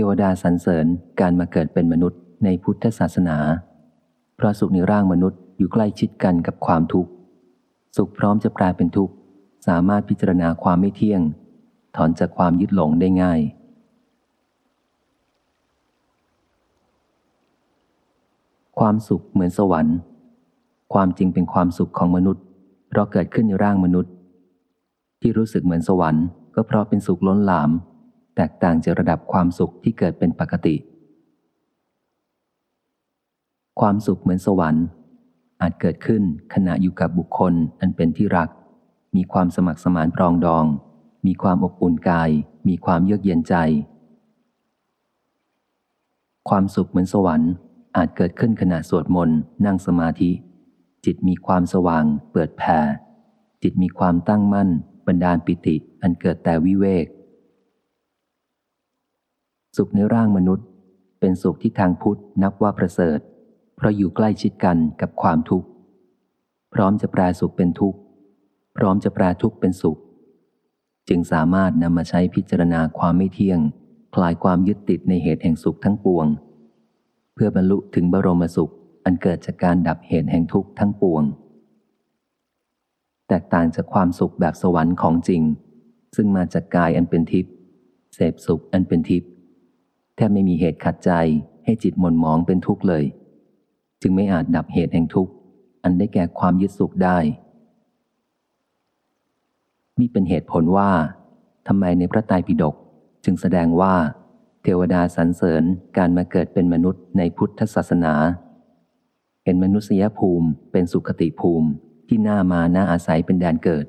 ทวดาสรรเสริญการมาเกิดเป็นมนุษย์ในพุทธศาสนา เพราะสุขในร่างมนุษย์อยู่ใกล้ชิดกันกับความทุกข์ สุขพร้อมจะกลายเป็นทุกข์ สามารถพิจารณาความไม่เที่ยง ถอนจากความยึดหลงได้ง่าย ความสุขเหมือนสวรรค์ ความจริงเป็นความสุขของมนุษย์ เพราะเกิดขึ้นในร่างมนุษย์ ที่รู้สึกเหมือนสวรรค์ก็เพราะเป็นสุขล้นหลาม แตกต่างจากระดับความสุขที่เกิดเป็นปกติ ความสุขเหมือนสวรรค์ อาจเกิดขึ้นขณะอยู่กับบุคคลอันเป็นที่รัก มีความสมัครสมานปรองดอง มีความอบอุ่นกาย มีความเยือกเย็นใจ ความสุขเหมือนสวรรค์อาจเกิดขึ้นขณะสวดมนต์นั่งสมาธิ จิตมีความสว่าง เปิดแผ่จิตมีความตั้งมั่นบันดาลปิติอันเกิดแต่วิเวก สุขในร่างมนุษย์ เป็นสุขที่ทางพุทธนับว่าประเสริฐ เพราะอยู่ใกล้ชิดกันกับความทุกข์ พร้อมจะแปลสุขเป็นทุกข์ พร้อมจะแปลทุกข์เป็นสุข จึงสามารถนำมาใช้พิจารณาความไม่เที่ยง คลายความยึดติดในเหตุแห่งสุขทั้งปวง เพื่อบรรลุถึงบรมสุขอันเกิดจากการดับเหตุแห่งทุกข์ทั้งปวง แตกต่างจากความสุขแบบสวรรค์ของจริง ซึ่งมาจากกายอันเป็นทิพย์เสพสุขอันเป็นทิพย์ ทบไม่มีเหตุขัดใจให้จิตหม่นหมองเป็นทุกข์เลย จึงไม่อาจดับเหตุแห่งทุกข์ อันได้แก่ความยึดสุขได้ นี่เป็นเหตุผลว่าทำไมในพระไตรปิฎกจึงแสดงว่า เทวดาสรรเสริญการมาเกิดเป็นมนุษย์ในพุทธศาสนาเห็นมนุษยภูมิเป็นสุขติภูมิที่น่ามาน่าอาศัยเป็นแดนเกิด